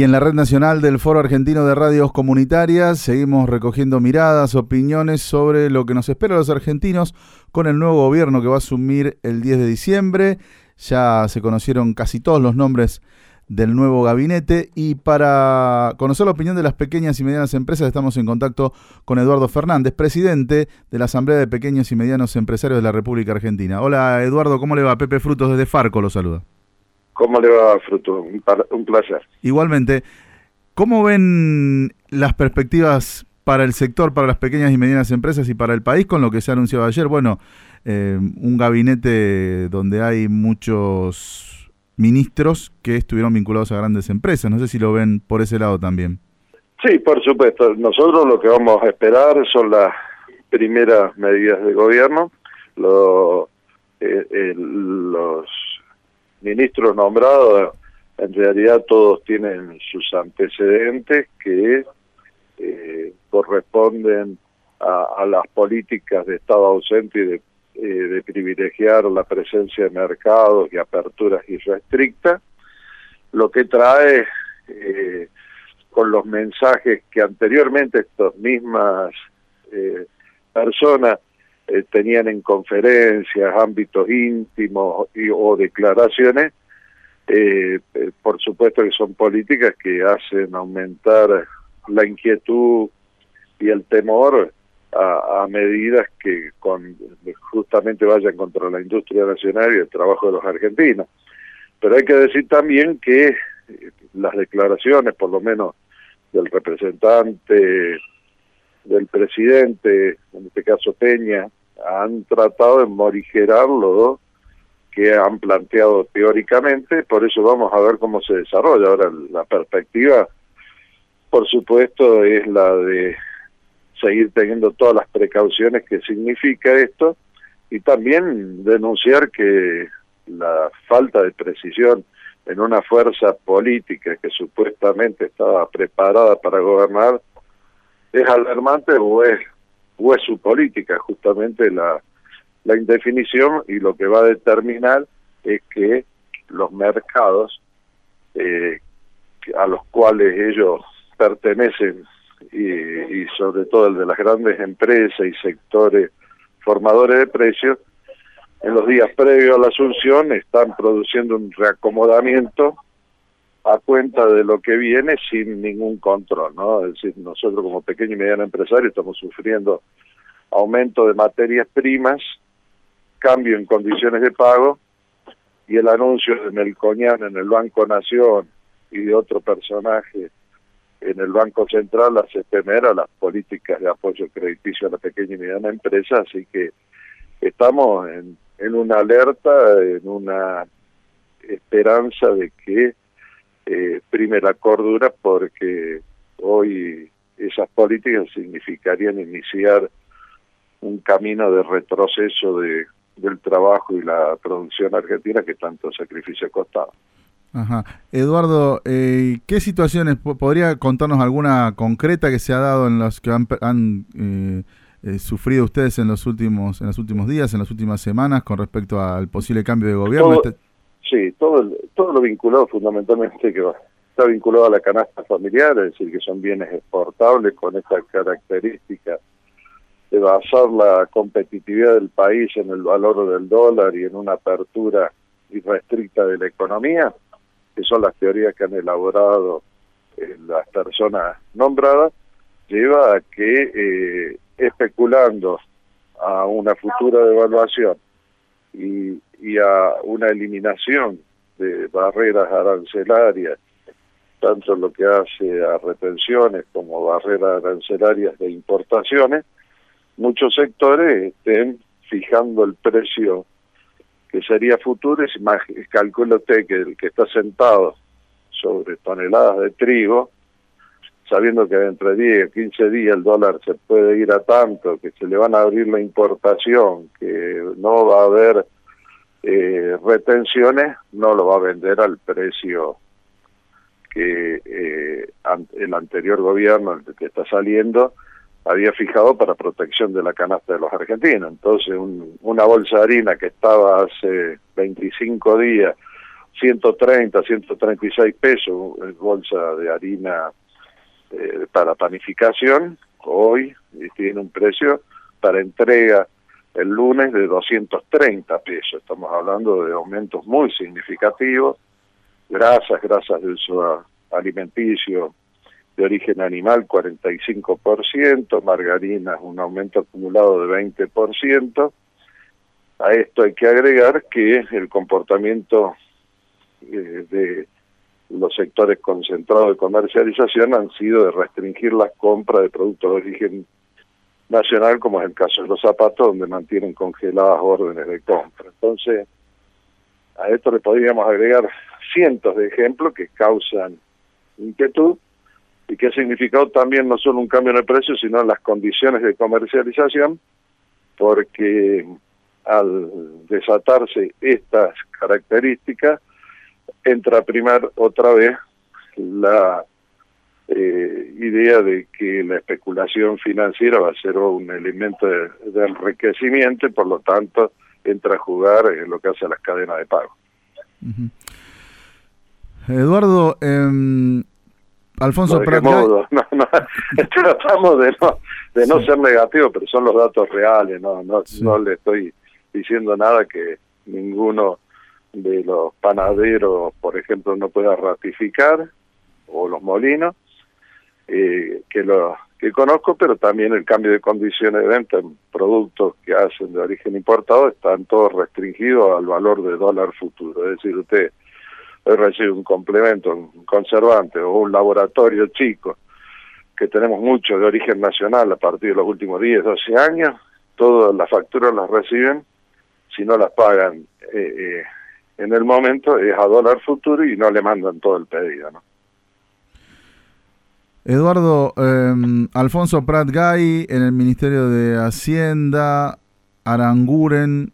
Y en la red nacional del Foro Argentino de Radios Comunitarias seguimos recogiendo miradas, opiniones sobre lo que nos espera a los argentinos con el nuevo gobierno que va a asumir el 10 de diciembre. Ya se conocieron casi todos los nombres del nuevo gabinete y para conocer la opinión de las pequeñas y medianas empresas estamos en contacto con Eduardo Fernández, presidente de la Asamblea de Pequeños y Medianos Empresarios de la República Argentina. Hola Eduardo, ¿cómo le va? Pepe Frutos desde Farco lo saluda. ¿Cómo le va, Fruto? Un, placer. Igualmente, ¿cómo ven las perspectivas para el sector, para las pequeñas y medianas empresas y para el país con lo que se ha anunciado ayer? Bueno, eh, un gabinete donde hay muchos ministros que estuvieron vinculados a grandes empresas. No sé si lo ven por ese lado también. Sí, por supuesto. Nosotros lo que vamos a esperar son las primeras medidas de gobierno. Eh, los ministros nombrados, en realidad todos tienen sus antecedentes que eh, corresponden a, las políticas de Estado ausente y de, eh, de, privilegiar la presencia de mercados y aperturas irrestrictas, lo que trae eh, con los mensajes que anteriormente estas mismas personas eh, tenían en conferencias, ámbitos íntimos o declaraciones, eh, eh, por supuesto que son políticas que hacen aumentar la inquietud y el temor a, medidas que justamente vayan contra la industria nacional y el trabajo de los argentinos. Pero hay que decir también que las declaraciones, por lo menos del representante del presidente, en este caso Peña, han tratado de morigerar lo que han planteado teóricamente, por eso vamos a ver cómo se desarrolla. Ahora, la perspectiva, por supuesto, es la de seguir teniendo todas las precauciones que significa esto y también denunciar que la falta de precisión en una fuerza política que supuestamente estaba preparada para gobernar es alarmante o es o es su política justamente la, la indefinición y lo que va a determinar es que los mercados eh, a los cuales ellos pertenecen y, sobre todo el de las grandes empresas y sectores formadores de precios, en los días previos a la asunción están produciendo un reacomodamiento a cuenta de lo que viene sin ningún control, ¿no? Es decir, nosotros como pequeño y mediano empresario estamos sufriendo aumento de materias primas, cambio en condiciones de pago y el anuncio de Melconian en el Banco Nación y de otro personaje en el Banco Central hace temer a las políticas de apoyo crediticio a la pequeña y mediana empresa, así que estamos en, en una alerta, en una esperanza de que eh, prime la cordura porque hoy esas políticas significarían iniciar un camino de retroceso de, del trabajo y la producción argentina que tanto sacrificio ha costado. Ajá. Eduardo, eh, ¿qué situaciones podría contarnos alguna concreta que se ha dado en las que han, eh, eh, sufrido ustedes en los últimos en los últimos días, en las últimas semanas con respecto al posible cambio de gobierno? Este sí, todo todo lo vinculado fundamentalmente que está vinculado a la canasta familiar, es decir, que son bienes exportables con esta característica de basar la competitividad del país en el valor del dólar y en una apertura irrestricta de la economía, que son las teorías que han elaborado eh, las personas nombradas, lleva a que eh, especulando a una futura devaluación y, y a una eliminación de barreras arancelarias, tanto lo que hace a retenciones como barreras arancelarias de importaciones, muchos sectores estén fijando el precio que sería futuro y más calcula usted que el que está sentado sobre toneladas de trigo, sabiendo que dentro de 10, 15 días el dólar se puede ir a tanto, que se le van a abrir la importación, que no va a haber eh, retenciones, no lo va a vender al precio que eh, el anterior gobierno, el que está saliendo, había fijado para protección de la canasta de los argentinos. Entonces, una bolsa de harina que estaba hace 25 días 130, 136 pesos bolsa de harina eh, para panificación, hoy tiene un precio para entrega el lunes de 230 pesos. Estamos hablando de aumentos muy significativos. Grasas, grasas de uso alimenticio de origen animal 45%, margarinas un aumento acumulado de 20%. A esto hay que agregar que el comportamiento eh, de los sectores concentrados de comercialización han sido de restringir la compra de productos de origen nacional, como es el caso de los zapatos, donde mantienen congeladas órdenes de compra. Entonces, a esto le podríamos agregar cientos de ejemplos que causan inquietud y que ha significado también no solo un cambio en el precio, sino en las condiciones de comercialización, porque al desatarse estas características, entra a primar otra vez la eh, idea de que la especulación financiera va a ser un elemento de, enriquecimiento y por lo tanto entra a jugar en lo que hace a las cadenas de pago. Eduardo, eh, Alfonso Prat. No, no, tratamos de no, de no ser negativos, pero son los datos reales, no, no, no le estoy diciendo nada que ninguno de los panaderos, por ejemplo, no pueda ratificar, o los molinos, eh, que lo que conozco, pero también el cambio de condiciones de venta en productos que hacen de origen importado están todos restringidos al valor de dólar futuro. Es decir, usted recibe un complemento, un conservante o un laboratorio chico, que tenemos mucho de origen nacional a partir de los últimos 10, 12 años, todas las facturas las reciben, si no las pagan eh, eh, en el momento es a dólar futuro y no le mandan todo el pedido, ¿no? Eduardo, em, Alfonso Prat Gay en el Ministerio de Hacienda, Aranguren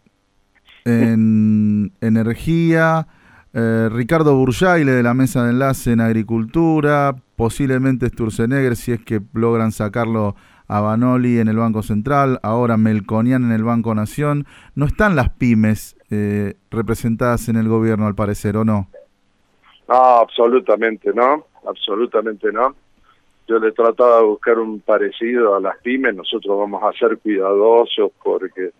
en Energía, eh, Ricardo Burjaile de la Mesa de Enlace en Agricultura, posiblemente Sturzenegger si es que logran sacarlo a Banoli en el Banco Central, ahora Melconian en el Banco Nación. No están las pymes eh, representadas en el gobierno, al parecer, ¿o no? No, absolutamente no, absolutamente no. Yo le trataba de buscar un parecido a las pymes, nosotros vamos a ser cuidadosos porque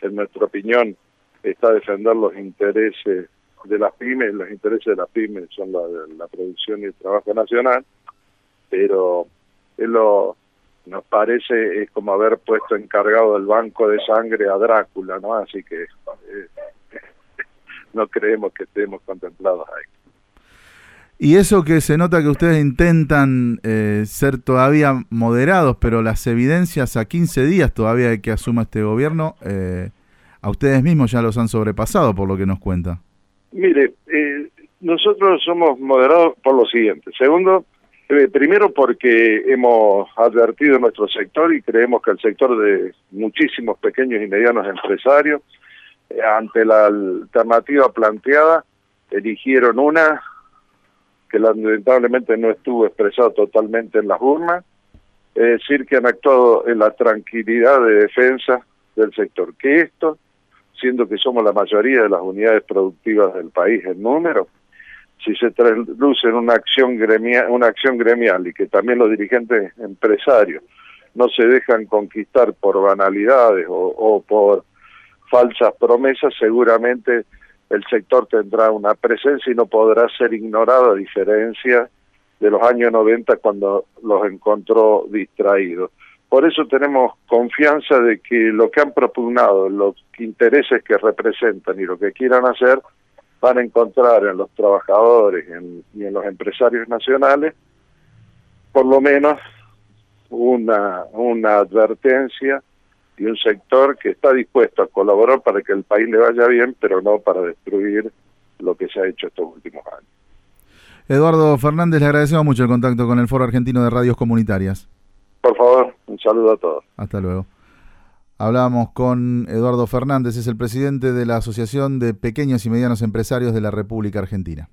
en nuestra opinión está defender los intereses de las pymes, los intereses de las pymes son la, la producción y el trabajo nacional, pero es nos parece es como haber puesto encargado del banco de sangre a Drácula, ¿no? Así que eh, no creemos que estemos contemplados ahí. Y eso que se nota que ustedes intentan eh, ser todavía moderados, pero las evidencias a 15 días todavía de que asuma este gobierno, eh, a ustedes mismos ya los han sobrepasado, por lo que nos cuenta. Mire, nosotros somos moderados por lo siguiente. Segundo, eh, primero porque hemos advertido nuestro sector y creemos que el sector de muchísimos pequeños y medianos empresarios, eh, ante la alternativa planteada, eligieron una que lamentablemente no estuvo expresada totalmente en las urnas, es decir, que han actuado en la tranquilidad de defensa del sector. Que esto, siendo que somos la mayoría de las unidades productivas del país en número, si se traduce en una acción gremial, una acción gremial y que también los dirigentes empresarios no se dejan conquistar por banalidades o, por falsas promesas, seguramente el sector tendrá una presencia y no podrá ser ignorado a diferencia de los años 90 cuando los encontró distraídos. Por eso tenemos confianza de que lo que han propugnado, los intereses que representan y lo que quieran hacer, van a encontrar en los trabajadores y en los empresarios nacionales por lo menos una, una advertencia y un sector que está dispuesto a colaborar para que el país le vaya bien, pero no para destruir lo que se ha hecho estos últimos años. Eduardo Fernández, le agradecemos mucho el contacto con el Foro Argentino de Radios Comunitarias. Por favor, un saludo a todos. Hasta luego. Hablábamos con Eduardo Fernández, es el presidente de la Asociación de Pequeños y Medianos Empresarios de la República Argentina.